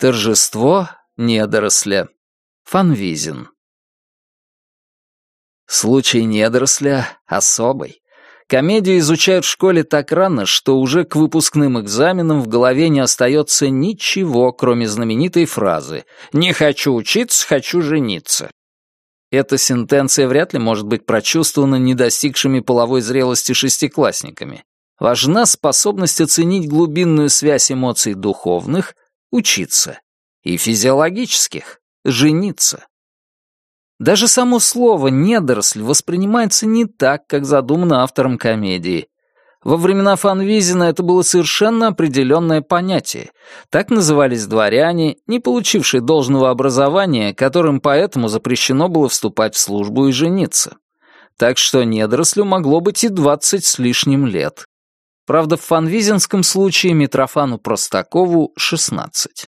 Торжество недоросля. Фанвизин. Случай недоросля особый. Комедию изучают в школе так рано, что уже к выпускным экзаменам в голове не остается ничего, кроме знаменитой фразы «Не хочу учиться, хочу жениться». Эта сентенция вряд ли может быть прочувствована недостигшими половой зрелости шестиклассниками. Важна способность оценить глубинную связь эмоций духовных, учиться, и физиологических, жениться. Даже само слово «недоросль» воспринимается не так, как задумано автором комедии. Во времена Фанвизина это было совершенно определенное понятие. Так назывались дворяне, не получившие должного образования, которым поэтому запрещено было вступать в службу и жениться. Так что недорослю могло быть и двадцать с лишним лет. Правда, в фанвизинском случае Митрофану Простакову — шестнадцать.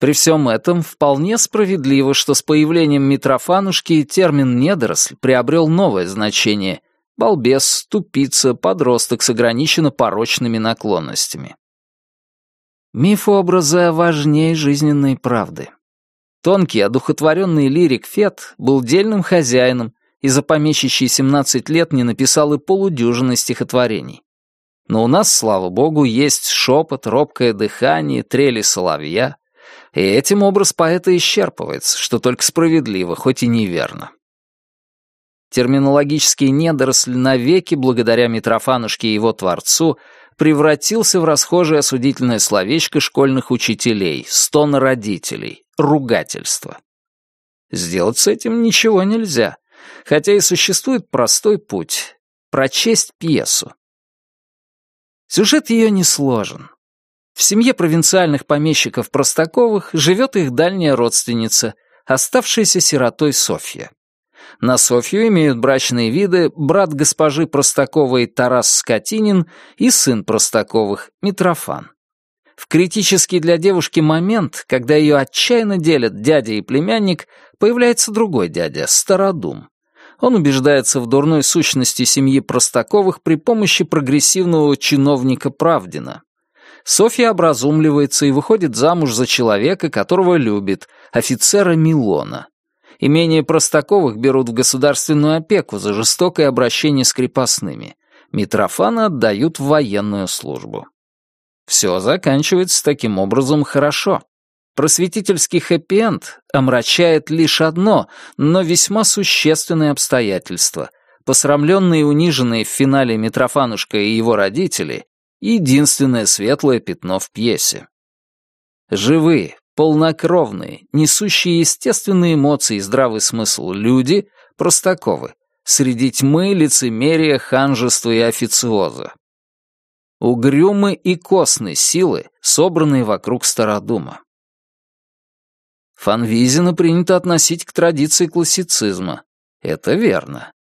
При всем этом вполне справедливо, что с появлением Митрофанушки термин «недоросль» приобрел новое значение — балбес, тупица, подросток с ограниченно порочными наклонностями. Мифообразы важнее жизненной правды. Тонкий, одухотворенный лирик Фет был дельным хозяином и за помещичьи 17 лет не написал и полудюжины стихотворений. Но у нас, слава богу, есть шепот, робкое дыхание, трели соловья — и этим образ поэта исчерпывается, что только справедливо, хоть и неверно. Терминологический недоросль навеки, благодаря Митрофанушке и его творцу, превратился в расхожее осудительное словечко школьных учителей, стон родителей, ругательство. Сделать с этим ничего нельзя, хотя и существует простой путь — прочесть пьесу. Сюжет ее не сложен. В семье провинциальных помещиков Простаковых живет их дальняя родственница, оставшаяся сиротой Софья. На Софью имеют брачные виды брат госпожи Простаковой Тарас Скотинин и сын Простаковых Митрофан. В критический для девушки момент, когда ее отчаянно делят дядя и племянник, появляется другой дядя, Стародум. Он убеждается в дурной сущности семьи Простаковых при помощи прогрессивного чиновника Правдина. Софья образумливается и выходит замуж за человека, которого любит, офицера Милона. Имение Простаковых берут в государственную опеку за жестокое обращение с крепостными. Митрофана отдают в военную службу. Все заканчивается таким образом хорошо. Просветительский хэппи-энд омрачает лишь одно, но весьма существенное обстоятельство. Посрамленные и униженные в финале Митрофанушка и его родители единственное светлое пятно в пьесе. Живые, полнокровные, несущие естественные эмоции и здравый смысл люди Простаковы, среди тьмы, лицемерия, ханжества и официоза. Угрюмы и костные силы, собранные вокруг Стародума. Фанвизина принято относить к традиции классицизма. Это верно.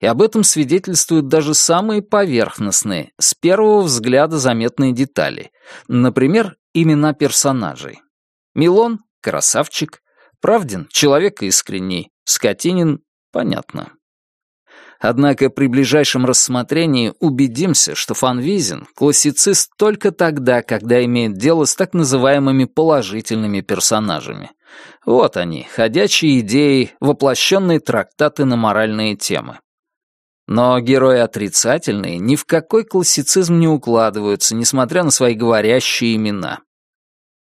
И об этом свидетельствуют даже самые поверхностные, с первого взгляда заметные детали. Например, имена персонажей. Милон — красавчик, Правдин — человек искренний, Скотинин — понятно. Однако при ближайшем рассмотрении убедимся, что Фанвизин — классицист только тогда, когда имеет дело с так называемыми положительными персонажами. Вот они, ходячие идеи, воплощенные трактаты на моральные темы. Но герои отрицательные ни в какой классицизм не укладываются, несмотря на свои говорящие имена.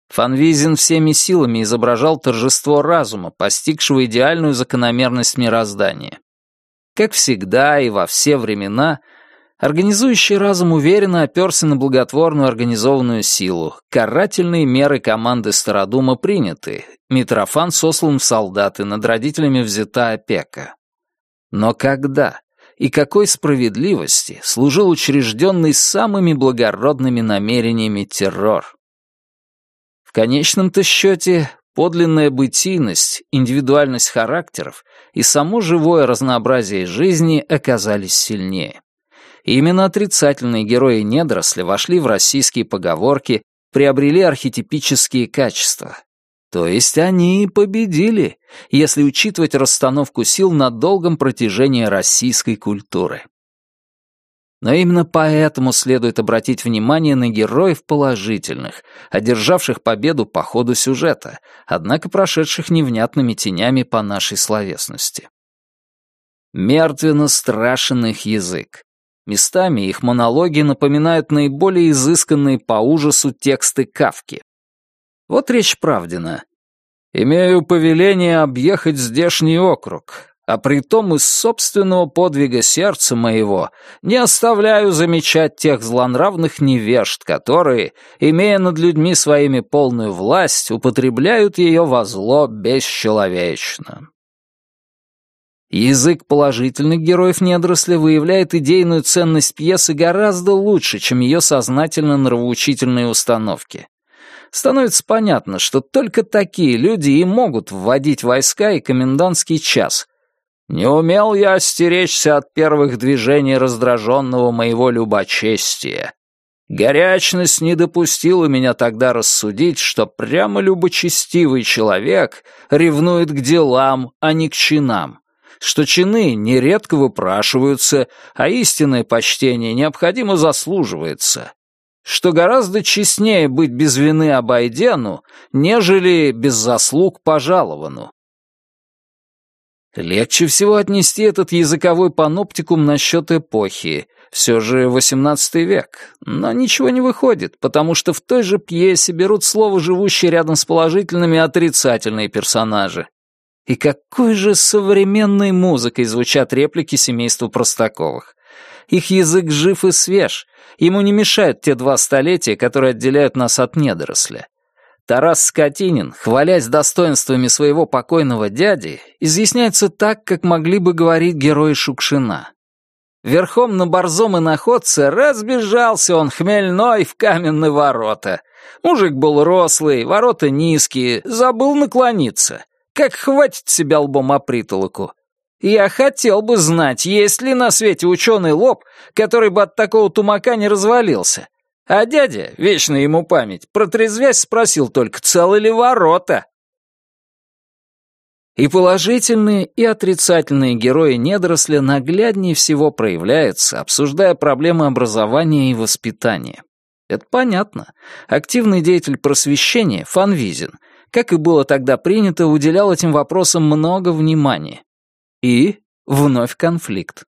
Фанвизин всеми силами изображал торжество разума, постигшего идеальную закономерность мироздания. Как всегда и во все времена, организующий разум уверенно оперся на благотворную организованную силу. Карательные меры команды Стародума приняты. Митрофан сослан в солдаты, над родителями взята опека. Но когда? и какой справедливости служил учрежденный самыми благородными намерениями террор. В конечном-то счете, подлинная бытийность, индивидуальность характеров и само живое разнообразие жизни оказались сильнее. И именно отрицательные герои недоросля вошли в российские поговорки, приобрели архетипические качества, то есть они победили, если учитывать расстановку сил на долгом протяжении российской культуры. Но именно поэтому следует обратить внимание на героев положительных, одержавших победу по ходу сюжета, однако прошедших невнятными тенями по нашей словесности. Мертвенно страшен их язык. Местами их монологи напоминают наиболее изысканные по ужасу тексты Кавки. Вот речь Правдина. «Имею повеление объехать здешний округ а притом из собственного подвига сердца моего не оставляю замечать тех злонравных невежд, которые, имея над людьми своими полную власть, употребляют ее во зло бесчеловечно. Язык положительных героев недоросля выявляет идейную ценность пьесы гораздо лучше, чем ее сознательно-нравоучительные установки. Становится понятно, что только такие люди и могут вводить войска и комендантский час — не умел я остеречься от первых движений раздраженного моего любочестия. Горячность не допустила меня тогда рассудить, что прямо любочестивый человек ревнует к делам, а не к чинам, что чины нередко выпрашиваются, а истинное почтение необходимо заслуживается, что гораздо честнее быть без вины обойдену, нежели без заслуг пожаловану. Легче всего отнести этот языковой паноптикум насчет эпохи. Все же XVIII век. Но ничего не выходит, потому что в той же пьесе берут слово живущие рядом с положительными отрицательные персонажи. И какой же современной музыкой звучат реплики семейства Простаковых. Их язык жив и свеж. Ему не мешают те два столетия, которые отделяют нас от недоросля. Тарас Скотинин, хвалясь достоинствами своего покойного дяди, изъясняется так, как могли бы говорить герои Шукшина. Верхом на борзом и находце разбежался он хмельной в каменные ворота. Мужик был рослый, ворота низкие, забыл наклониться. Как хватит себя лбом о притолоку. Я хотел бы знать, есть ли на свете ученый лоб, который бы от такого тумака не развалился. А дядя, вечно ему память, протрезвясь спросил только, целы ли ворота. И положительные, и отрицательные герои недоросля нагляднее всего проявляются, обсуждая проблемы образования и воспитания. Это понятно. Активный деятель просвещения, Фанвизин, как и было тогда принято, уделял этим вопросам много внимания. И вновь конфликт.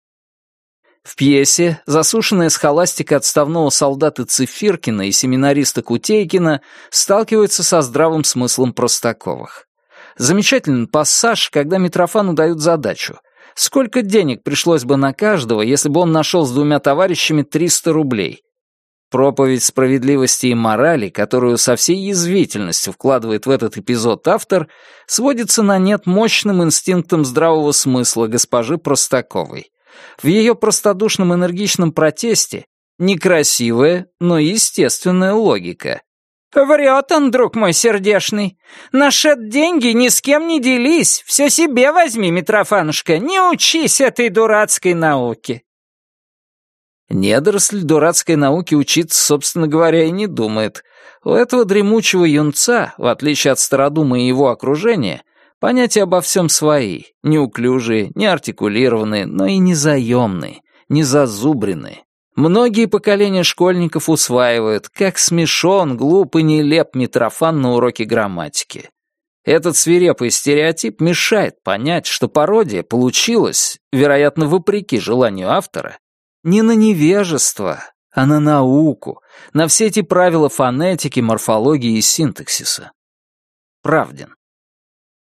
В пьесе засушенная схоластика отставного солдата Цифиркина и семинариста Кутейкина сталкивается со здравым смыслом Простаковых. Замечательный пассаж, когда Митрофану дают задачу. Сколько денег пришлось бы на каждого, если бы он нашел с двумя товарищами 300 рублей? Проповедь справедливости и морали, которую со всей язвительностью вкладывает в этот эпизод автор, сводится на нет мощным инстинктом здравого смысла госпожи Простаковой в ее простодушном энергичном протесте некрасивая, но естественная логика. «Врет он, друг мой сердешный. Наши деньги ни с кем не делись. Все себе возьми, Митрофанушка, не учись этой дурацкой науке». Недоросль дурацкой науки учиться, собственно говоря, и не думает. У этого дремучего юнца, в отличие от стародума и его окружения, Понятия обо всем свои, неуклюжие, неартикулированные, но и не заемные, не зазубренные. Многие поколения школьников усваивают, как смешон, глуп и нелеп Митрофан на уроке грамматики. Этот свирепый стереотип мешает понять, что пародия получилась, вероятно, вопреки желанию автора, не на невежество, а на науку, на все эти правила фонетики, морфологии и синтаксиса. Правден.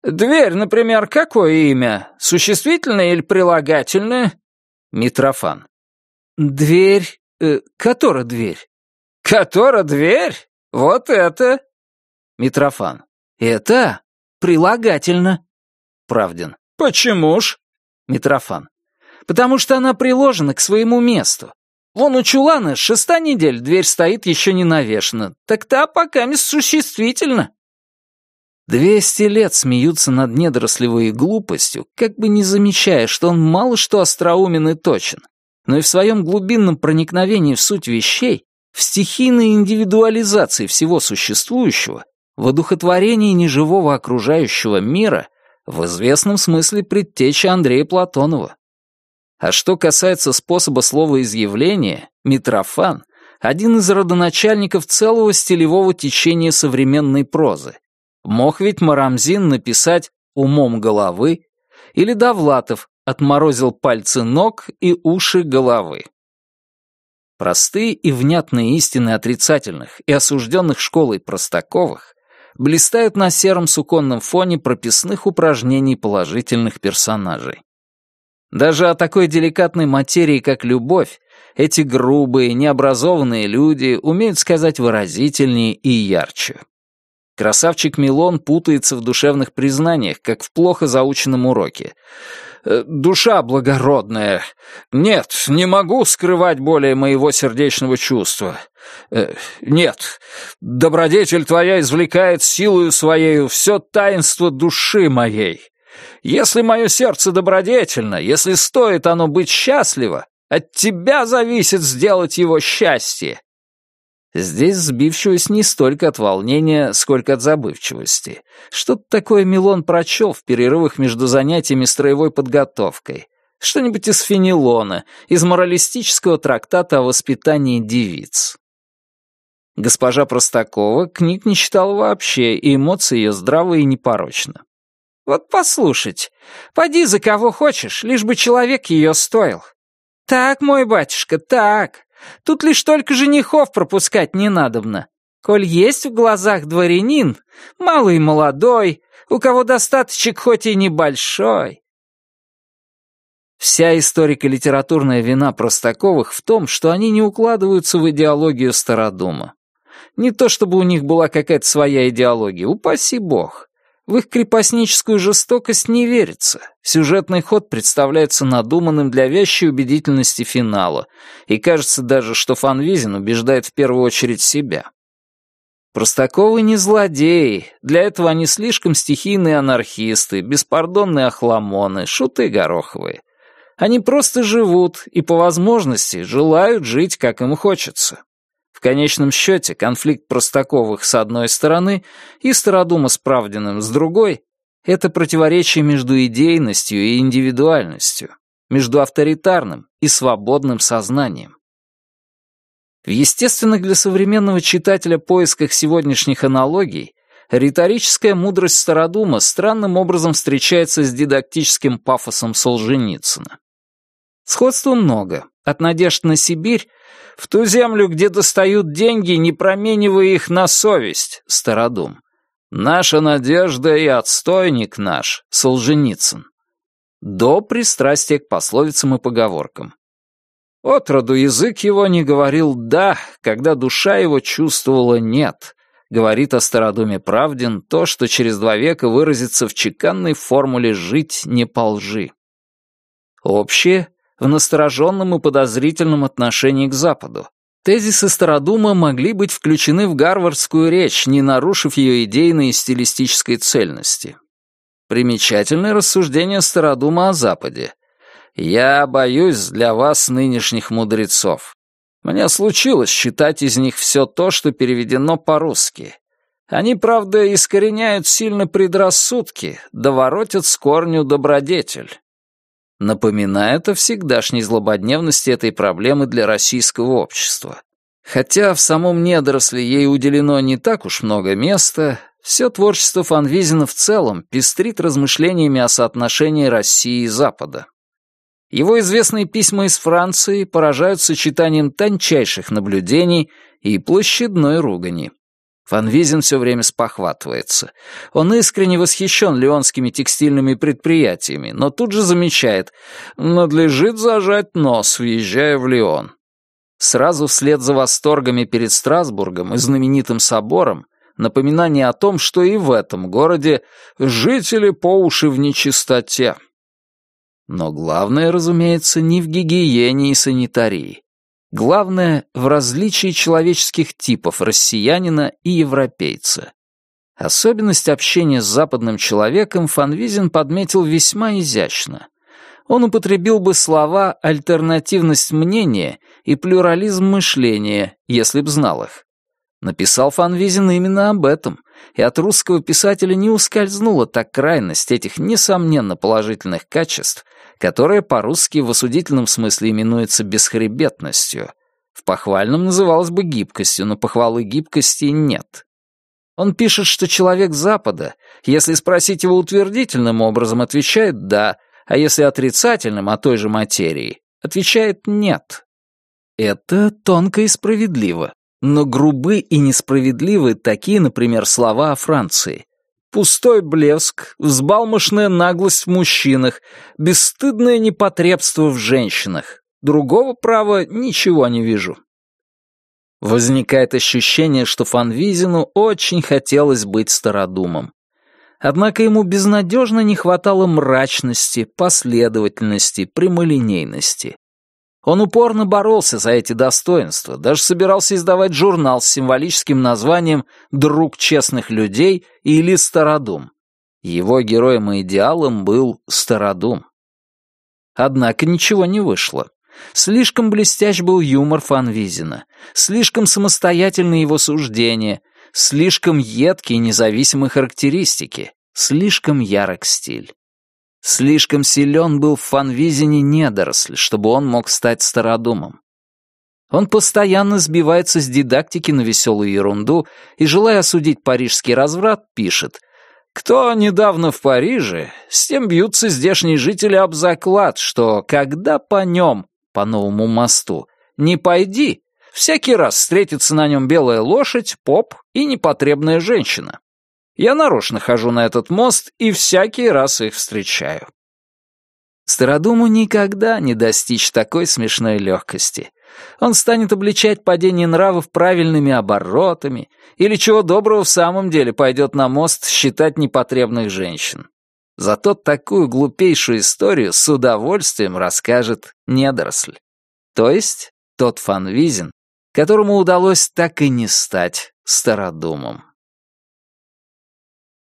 Дверь, например, какое имя? Существительное или прилагательное? Митрофан. Дверь... Э, которая дверь? Которая дверь? Вот это. Митрофан. Это прилагательно. Правдин. Почему ж? Митрофан. Потому что она приложена к своему месту. Вон у чулана шестая неделя дверь стоит еще не навешена. Так та пока существительна. Двести лет смеются над недорослевой глупостью, как бы не замечая, что он мало что остроумен и точен, но и в своем глубинном проникновении в суть вещей, в стихийной индивидуализации всего существующего, в одухотворении неживого окружающего мира, в известном смысле предтеча Андрея Платонова. А что касается способа словоизъявления, Митрофан — один из родоначальников целого стилевого течения современной прозы. Мог ведь Марамзин написать «умом головы» или Довлатов отморозил пальцы ног и уши головы. Простые и внятные истины отрицательных и осужденных школой Простаковых блистают на сером суконном фоне прописных упражнений положительных персонажей. Даже о такой деликатной материи, как любовь, эти грубые, необразованные люди умеют сказать выразительнее и ярче. Красавчик Милон путается в душевных признаниях, как в плохо заученном уроке. Э, душа благородная. Нет, не могу скрывать более моего сердечного чувства. Э, нет, добродетель твоя извлекает силою своею все таинство души моей. Если мое сердце добродетельно, если стоит оно быть счастливо, от тебя зависит сделать его счастье. Здесь сбивчивость не столько от волнения, сколько от забывчивости. Что-то такое Милон прочел в перерывах между занятиями строевой подготовкой. Что-нибудь из Фенелона, из моралистического трактата о воспитании девиц. Госпожа Простакова книг не читала вообще, и эмоции ее здравы и непорочны. «Вот послушать, поди за кого хочешь, лишь бы человек ее стоил. Так, мой батюшка, так. Тут лишь только женихов пропускать не надобно. Коль есть в глазах дворянин, малый молодой, у кого достаточек хоть и небольшой. Вся историко-литературная вина Простаковых в том, что они не укладываются в идеологию Стародума. Не то чтобы у них была какая-то своя идеология, упаси бог. В их крепостническую жестокость не верится. Сюжетный ход представляется надуманным для вящей убедительности финала, и кажется даже, что Фанвизин убеждает в первую очередь себя. Простаковы не злодеи, для этого они слишком стихийные анархисты, беспардонные охламоны, шуты гороховые. Они просто живут и, по возможности, желают жить, как им хочется. В конечном счете, конфликт Простаковых с одной стороны и Стародума с Правдиным с другой — это противоречие между идейностью и индивидуальностью, между авторитарным и свободным сознанием. В естественных для современного читателя поисках сегодняшних аналогий риторическая мудрость Стародума странным образом встречается с дидактическим пафосом Солженицына. Сходства много, от надежд на Сибирь в ту землю, где достают деньги, не променивая их на совесть, Стародум. Наша надежда и отстойник наш, Солженицын. До пристрастия к пословицам и поговоркам. Отроду язык его не говорил «да», когда душа его чувствовала «нет», говорит о Стародуме Правдин то, что через два века выразится в чеканной формуле «жить не по лжи». Общее в настороженном и подозрительном отношении к Западу. Тезисы Стародума могли быть включены в гарвардскую речь, не нарушив ее идейной и стилистической цельности. Примечательное рассуждение Стародума о Западе. «Я боюсь для вас нынешних мудрецов. Мне случилось считать из них все то, что переведено по-русски. Они, правда, искореняют сильно предрассудки, да воротят с корню добродетель напоминает о всегдашней злободневности этой проблемы для российского общества. Хотя в самом недоросле ей уделено не так уж много места, все творчество Фанвизина в целом пестрит размышлениями о соотношении России и Запада. Его известные письма из Франции поражают сочетанием тончайших наблюдений и площадной ругани. Фанвизин все время спохватывается. Он искренне восхищен леонскими текстильными предприятиями, но тут же замечает, надлежит зажать нос, въезжая в Леон. Сразу вслед за восторгами перед Страсбургом и знаменитым собором напоминание о том, что и в этом городе жители по уши в нечистоте. Но главное, разумеется, не в гигиене и санитарии. Главное в различии человеческих типов россиянина и европейца. Особенность общения с западным человеком Фанвизин подметил весьма изящно. Он употребил бы слова «альтернативность мнения» и «плюрализм мышления», если б знал их. Написал Фанвизин именно об этом, и от русского писателя не ускользнула та крайность этих, несомненно, положительных качеств, которая по-русски в осудительном смысле именуется бесхребетностью. В похвальном называлась бы гибкостью, но похвалы гибкости нет. Он пишет, что человек Запада, если спросить его утвердительным образом, отвечает «да», а если отрицательным о той же материи, отвечает «нет». Это тонко и справедливо. Но грубы и несправедливы такие, например, слова о Франции. Пустой блеск, взбалмошная наглость в мужчинах, бесстыдное непотребство в женщинах. Другого права ничего не вижу. Возникает ощущение, что Фанвизину очень хотелось быть стародумом. Однако ему безнадежно не хватало мрачности, последовательности, прямолинейности. Он упорно боролся за эти достоинства, даже собирался издавать журнал с символическим названием «Друг честных людей» или «Стародум». Его героем и идеалом был Стародум. Однако ничего не вышло. Слишком блестящ был юмор Фанвизина, слишком самостоятельны его суждения, слишком едкие независимые характеристики, слишком ярок стиль. Слишком силен был в Фанвизине недоросль, чтобы он мог стать стародумом. Он постоянно сбивается с дидактики на веселую ерунду и, желая осудить парижский разврат, пишет «Кто недавно в Париже, с тем бьются здешние жители об заклад, что когда по нем, по новому мосту, не пойди, всякий раз встретится на нем белая лошадь, поп и непотребная женщина. Я нарочно хожу на этот мост и всякий раз их встречаю. Стародуму никогда не достичь такой смешной легкости. Он станет обличать падение нравов правильными оборотами или чего доброго в самом деле пойдет на мост считать непотребных женщин. Зато такую глупейшую историю с удовольствием расскажет недоросль. То есть тот фанвизин, которому удалось так и не стать стародумом.